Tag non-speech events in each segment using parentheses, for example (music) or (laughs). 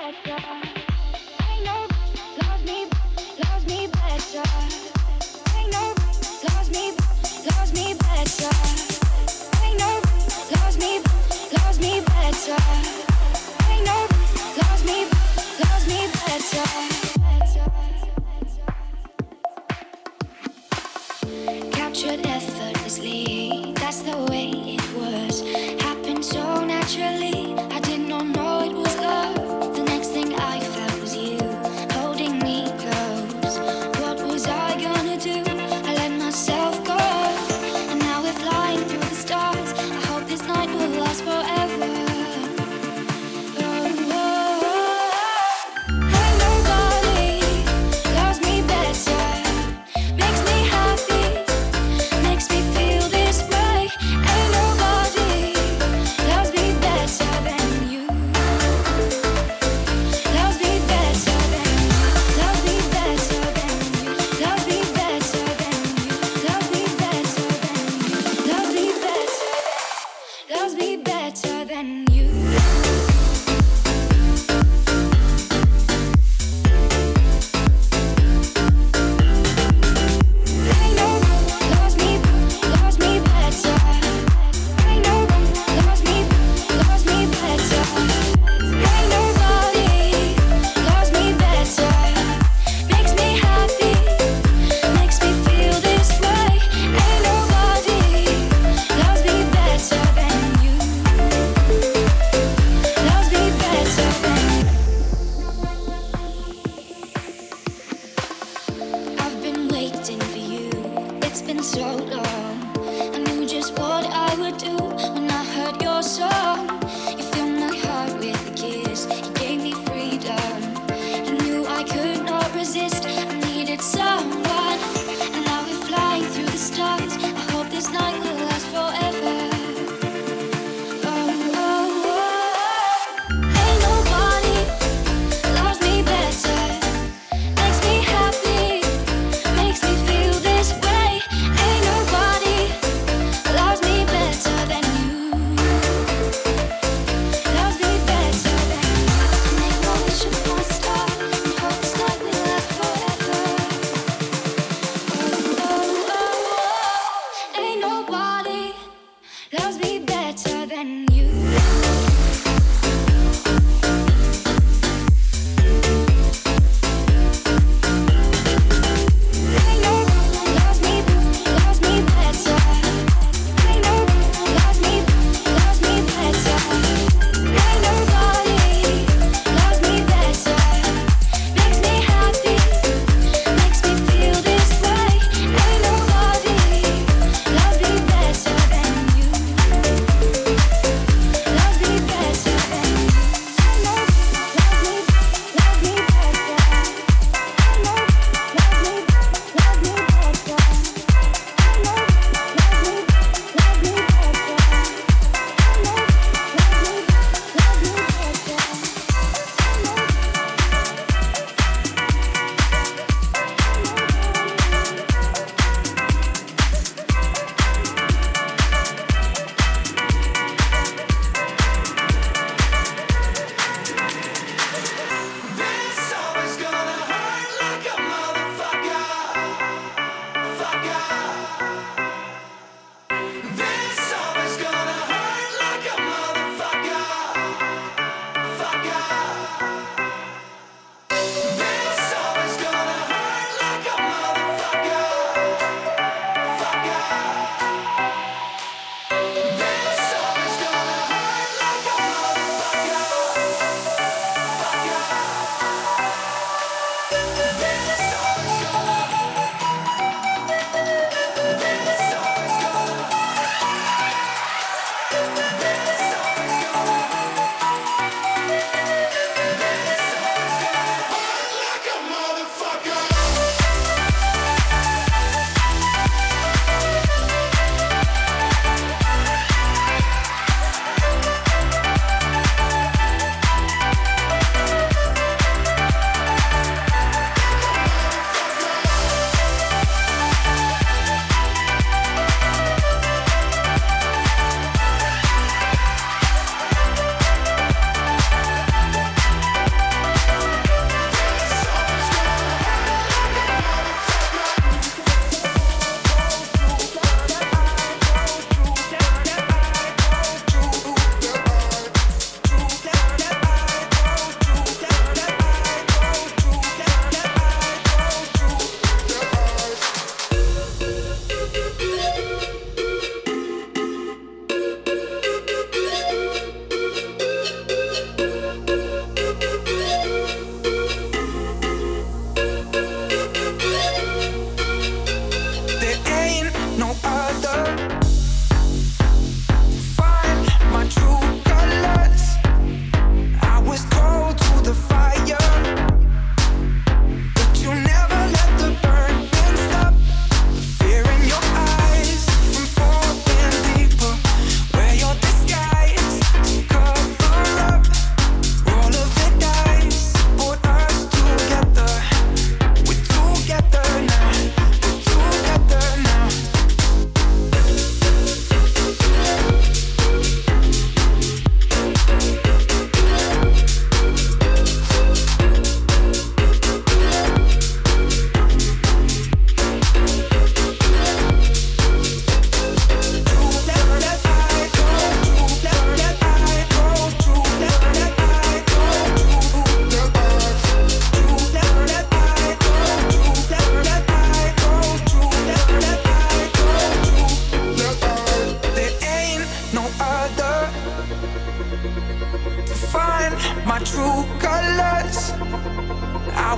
Hey, nobody.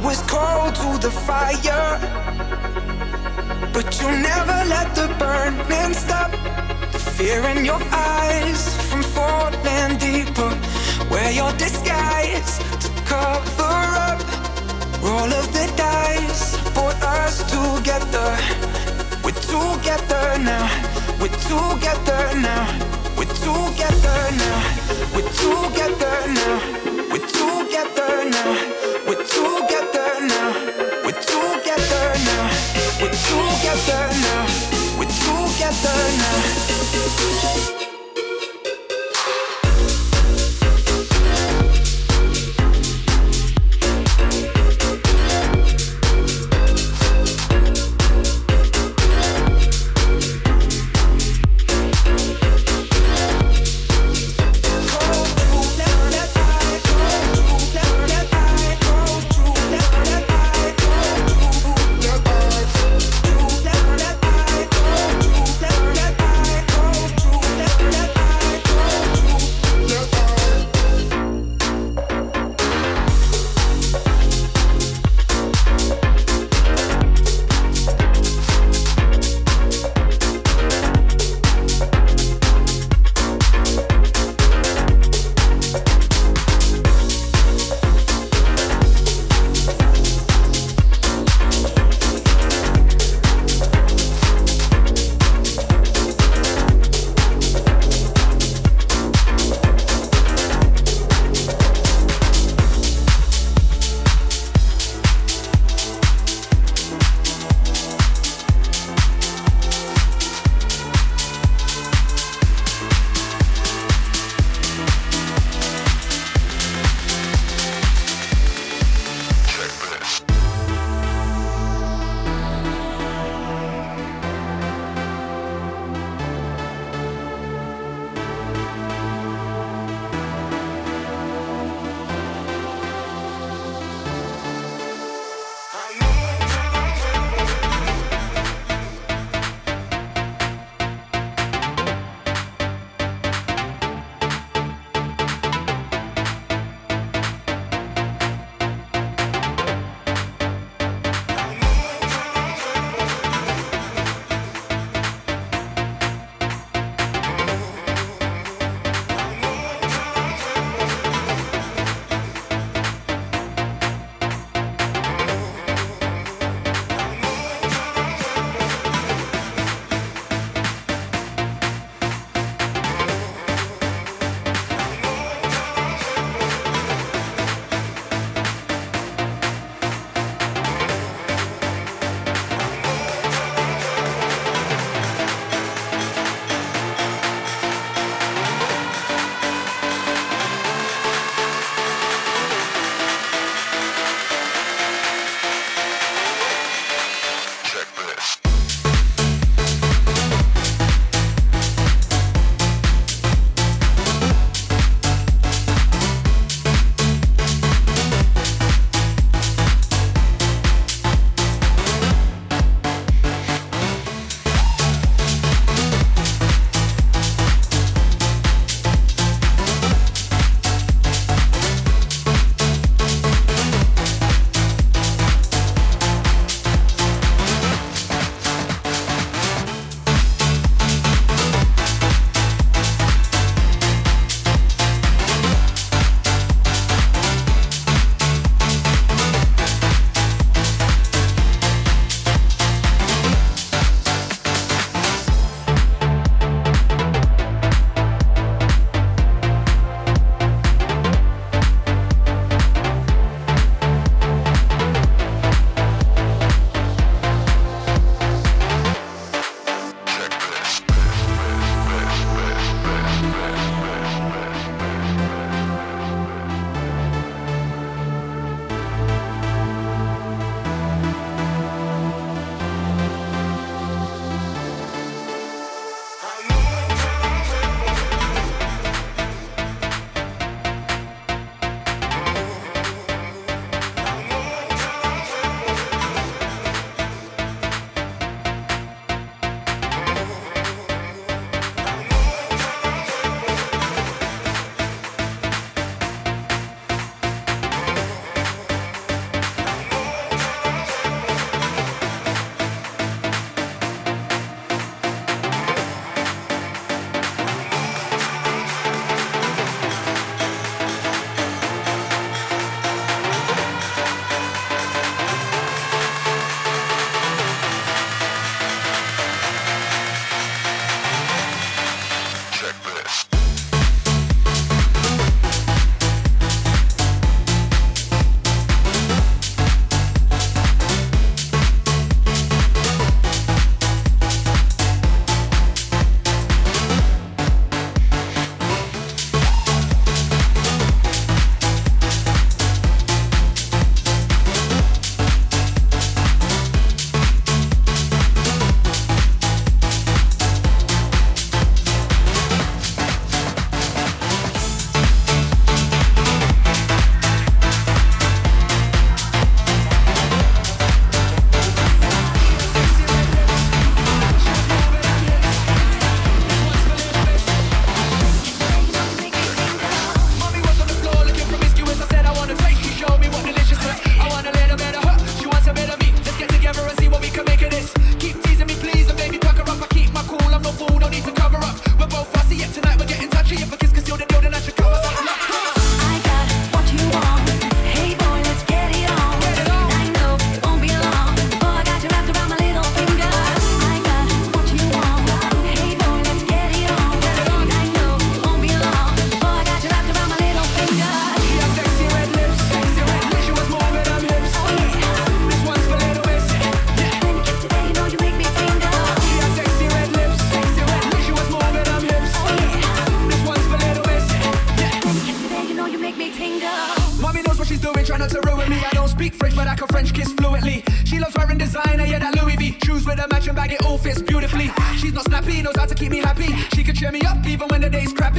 Was cold to the fire, but you never let the burning stop. The fear in your eyes from falling deeper. Wear your disguise to cover up. Roll of the dice brought us together. We're together now. We're together now. We're together now. We're together now. We're together now. We're together now.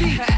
happy.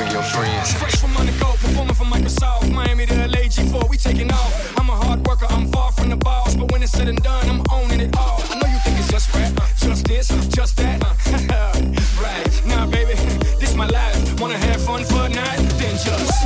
bring your friends. Fresh from undergo, performing for Microsoft, Miami to LA, G4, we taking off. I'm a hard worker, I'm far from the boss, but when it's said and done, I'm owning it all. I know you think it's just rap, uh, just this, uh, just that. Uh, (laughs) right, nah, baby, (laughs) this my life. Wanna have fun for a night? Then just.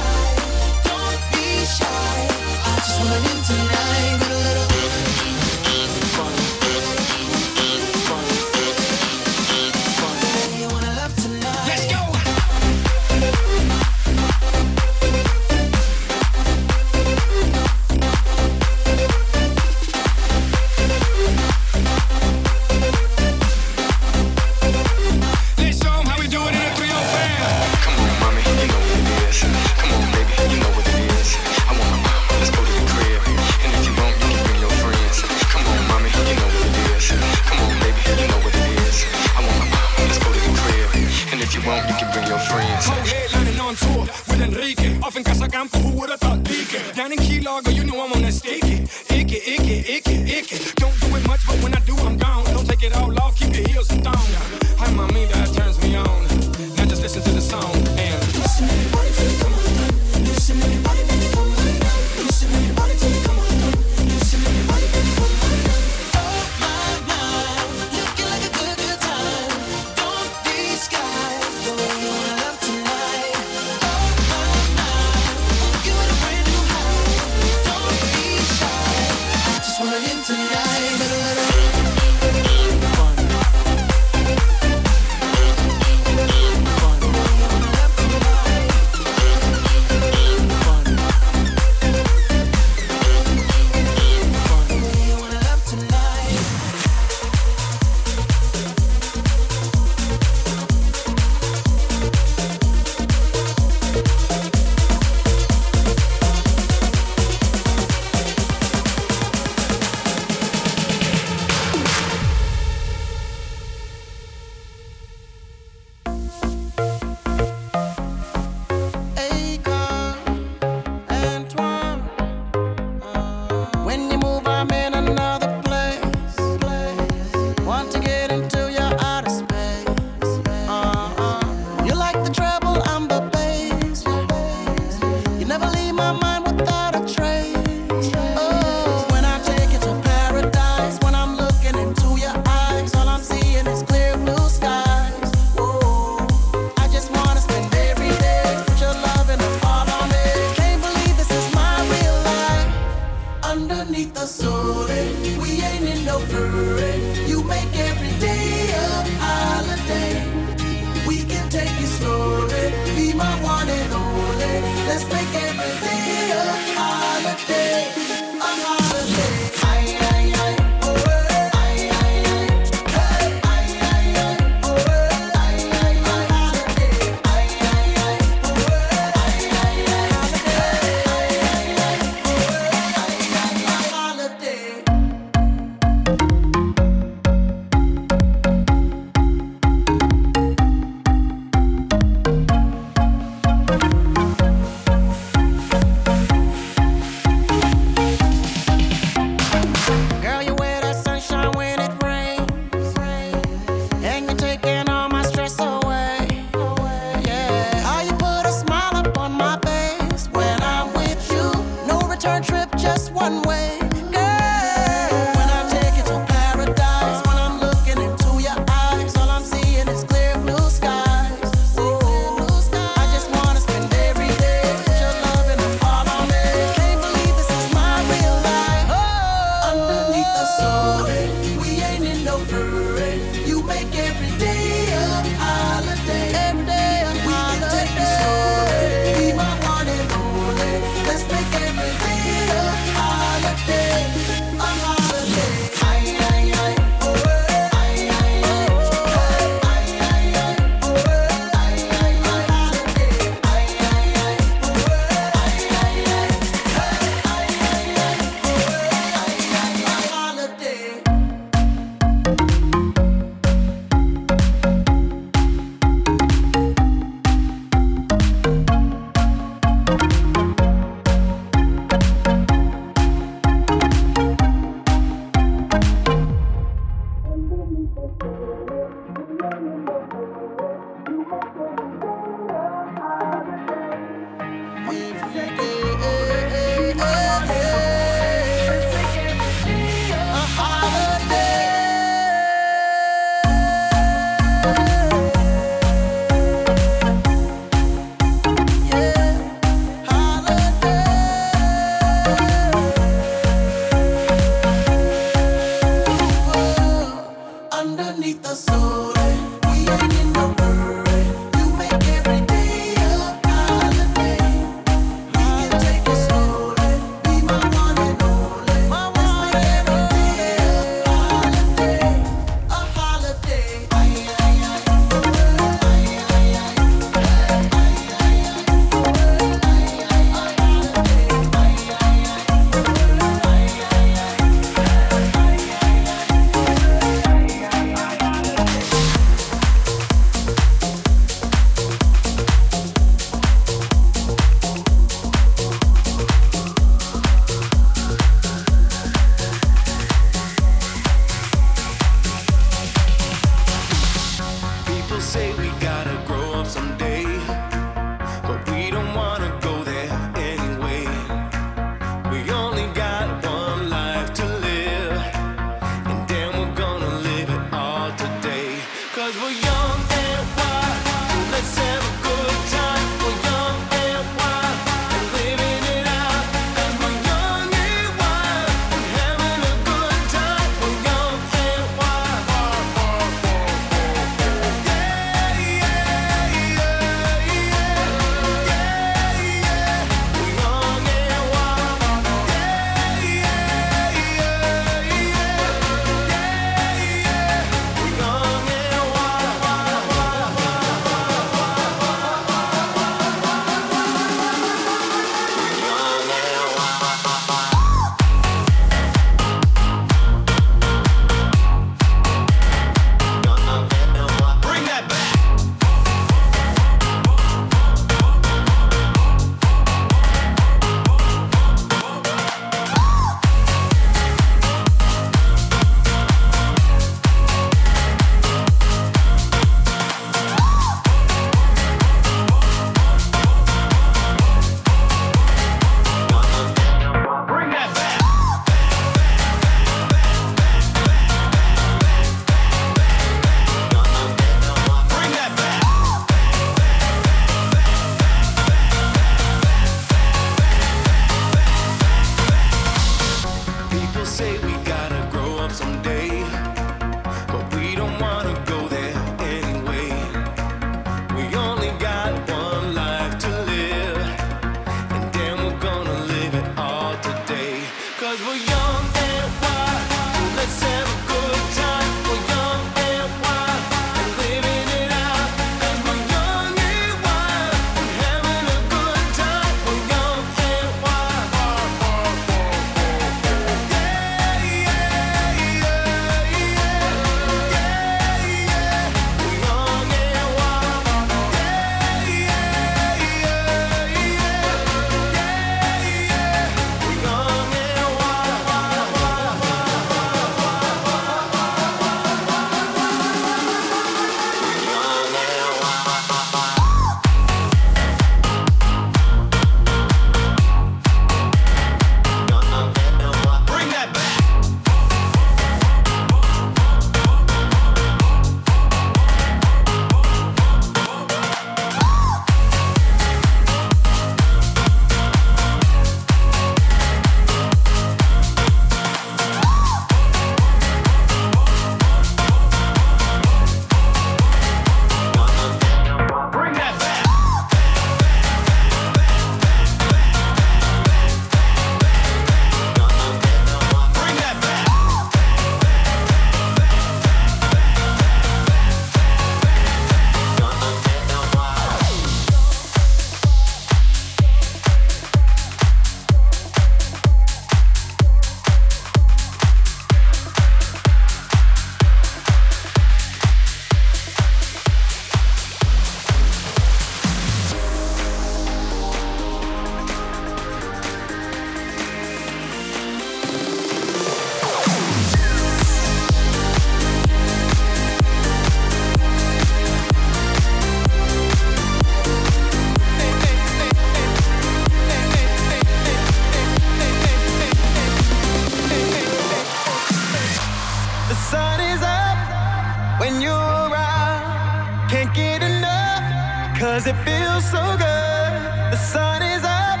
Cause it feels so good. The sun is up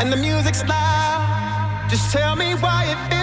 and the music's loud. Just tell me why it feels.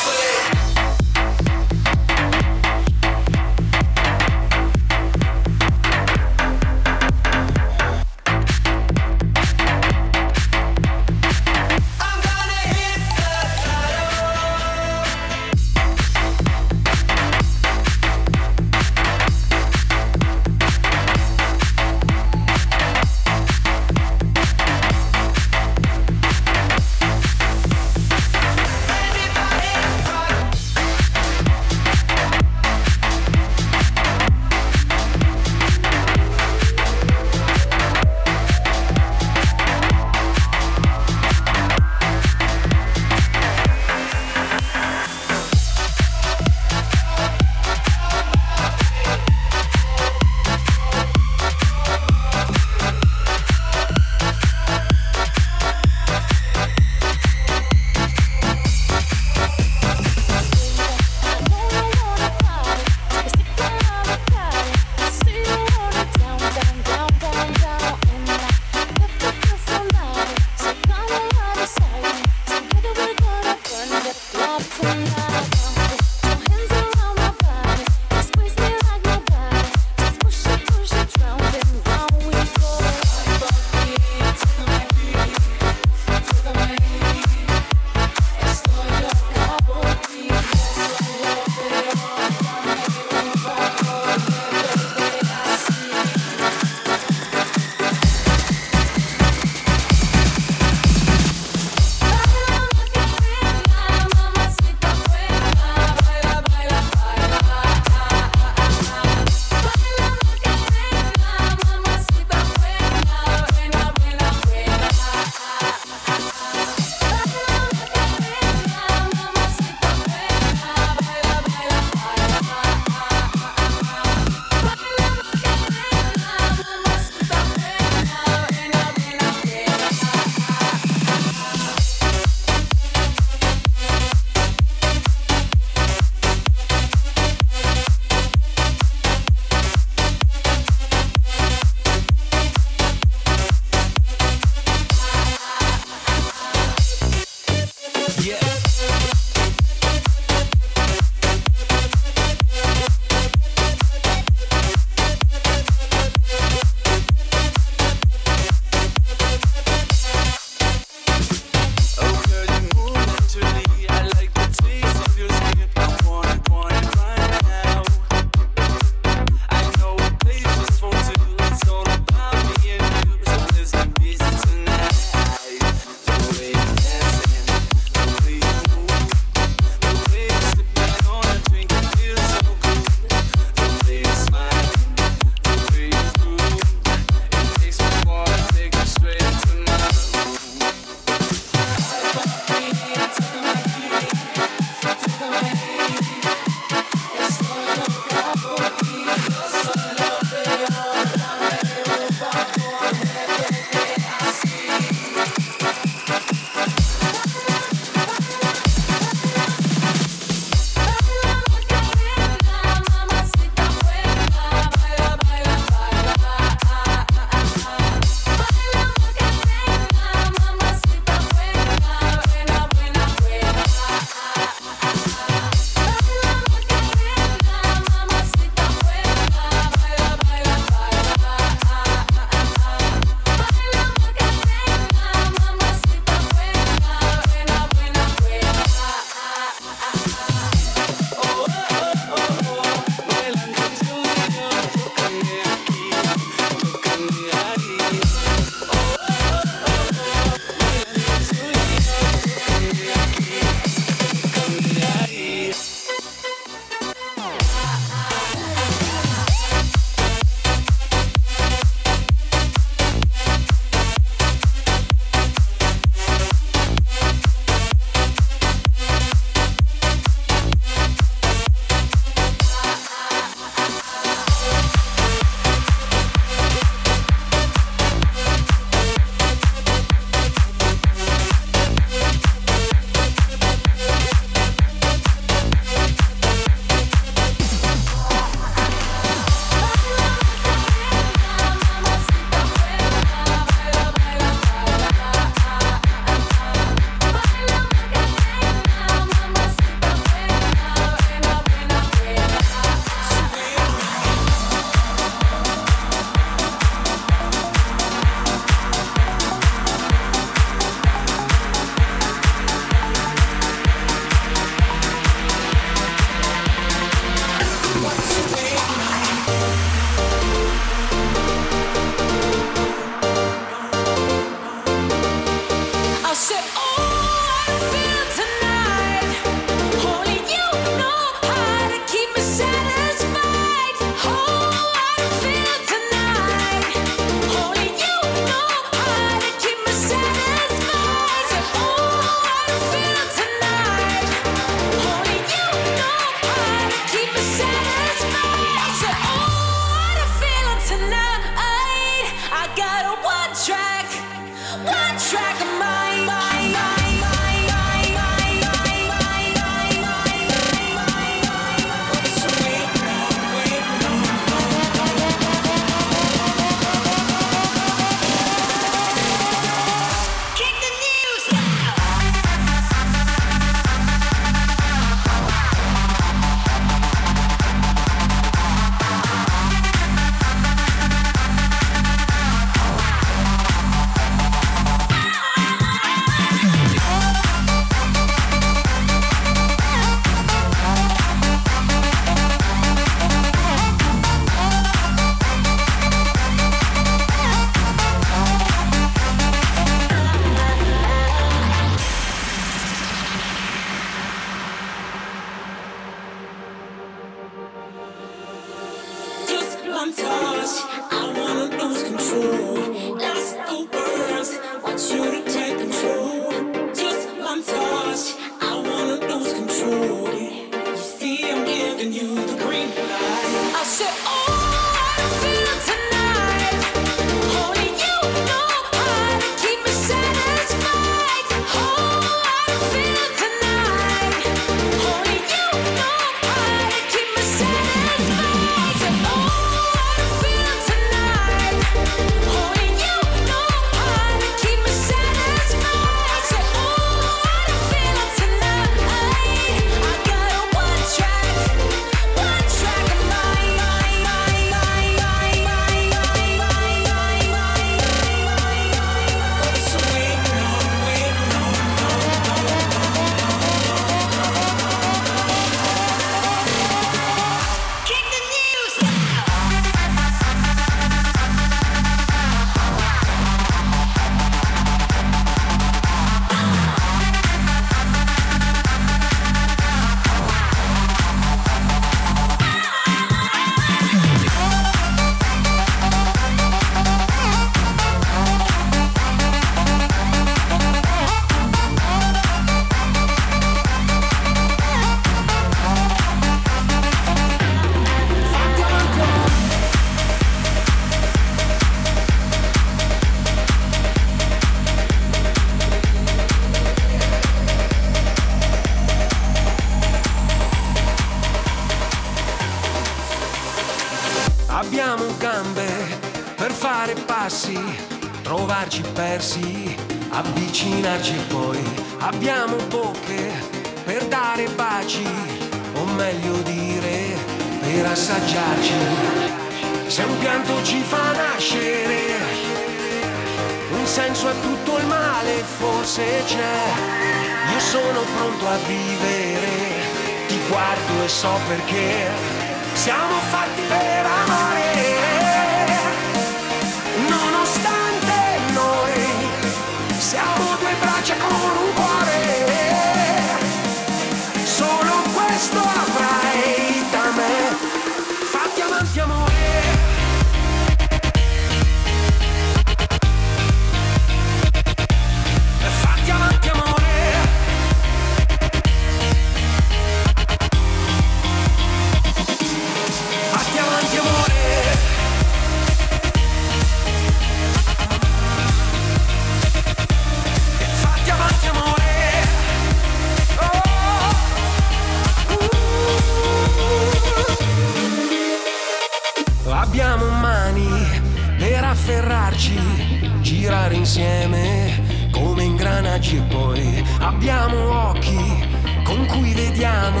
viaggi e poi abbiamo occhi con cui vediamo,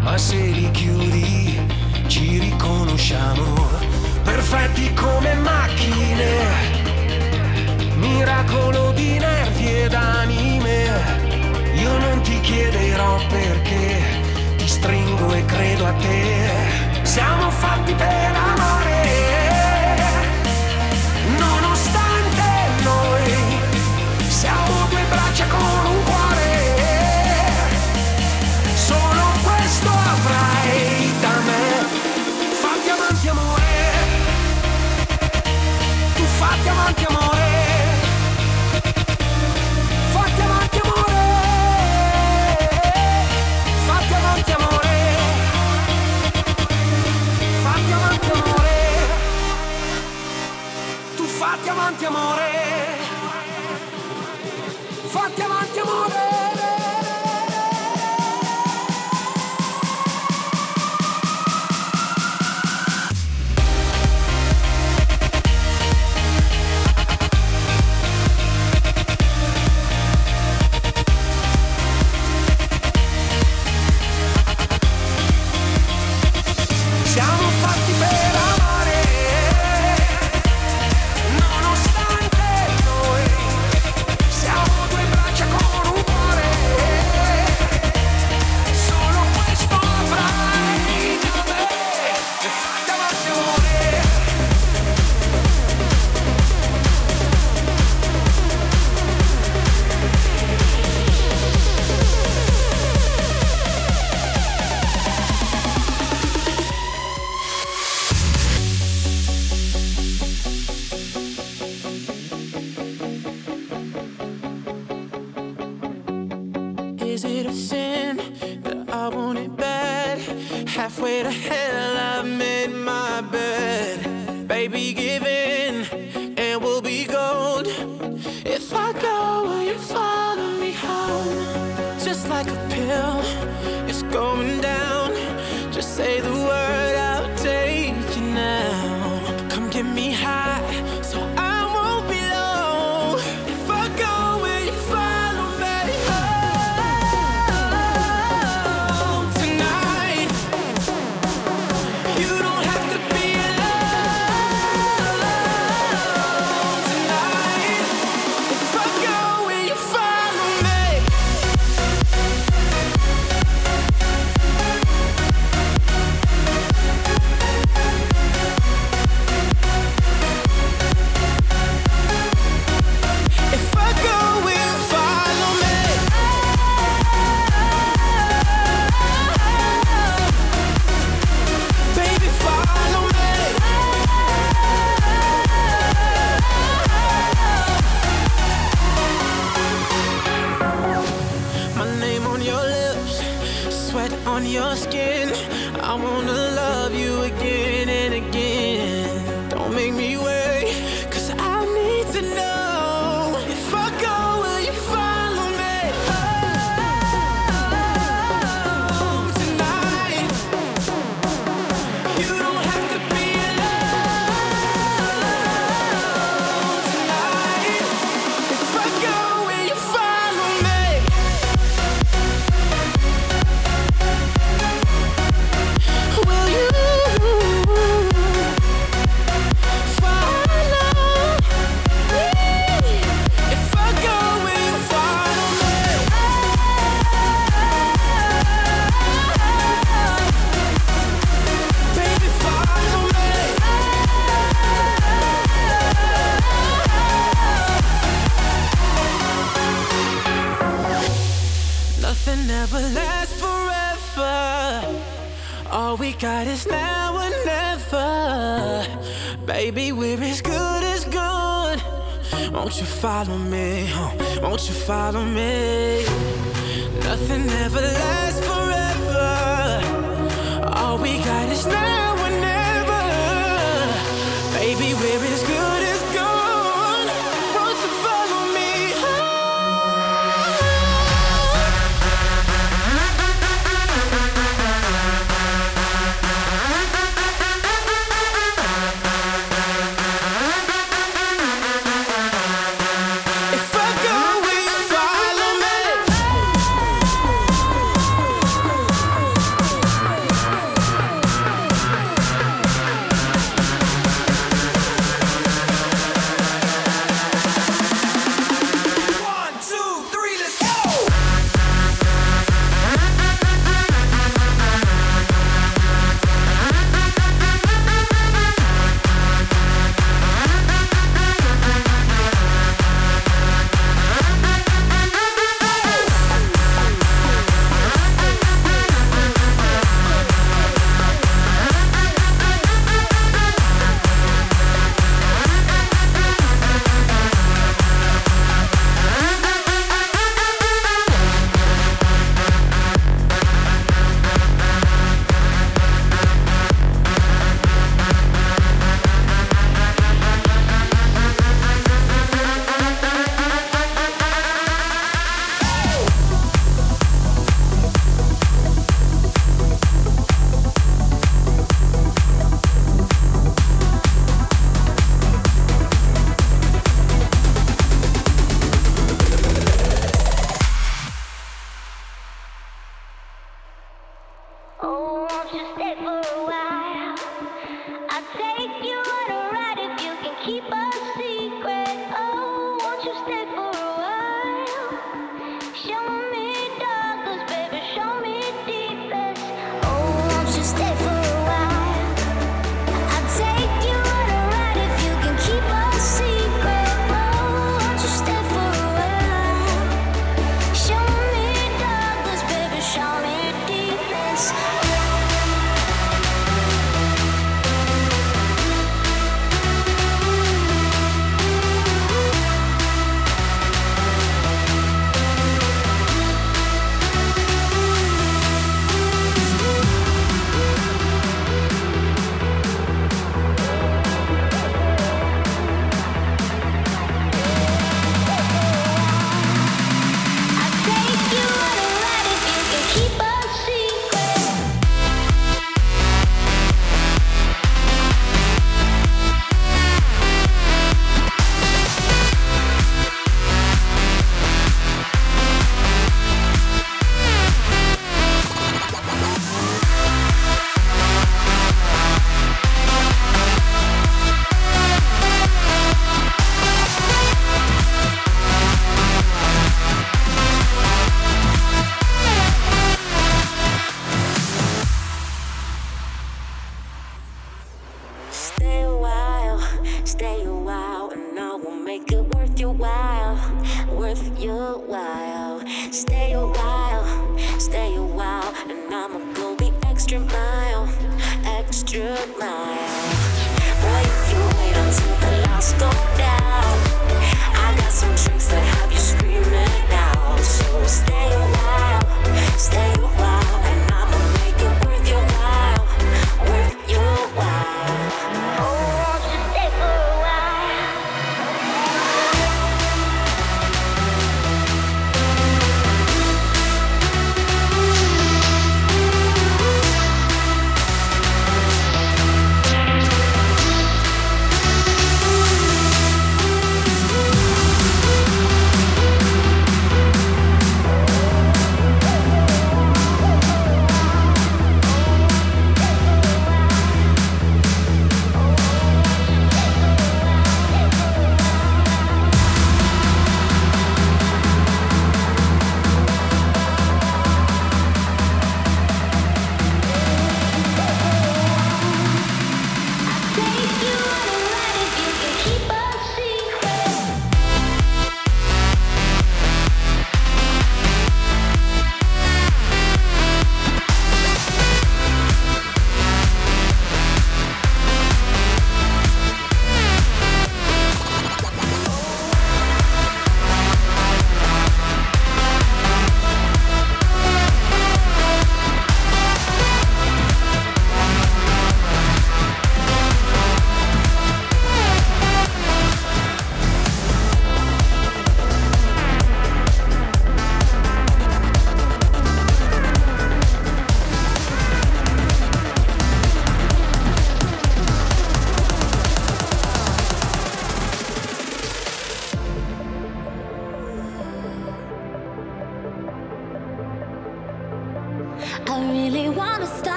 ma se li chiudi ci riconosciamo. Perfetti come macchine, miracolo di nervi ed anime. Io non ti chiederò perché, ti stringo e credo a te. Siamo fatti per amare. Fatti avanti amore.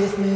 with me.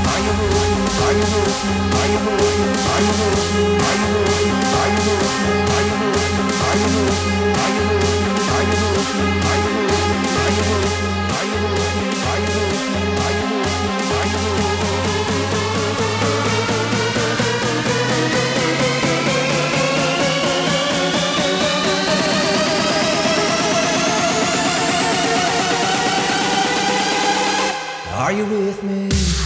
Are you with me?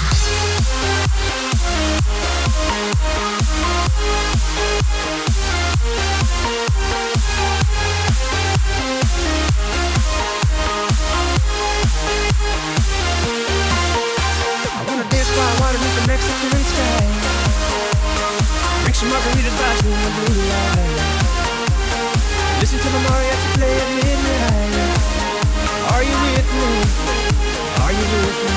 Margaritas by two in the blue light. Listen to the mariachi play at midnight. Are you with me? Are you with me?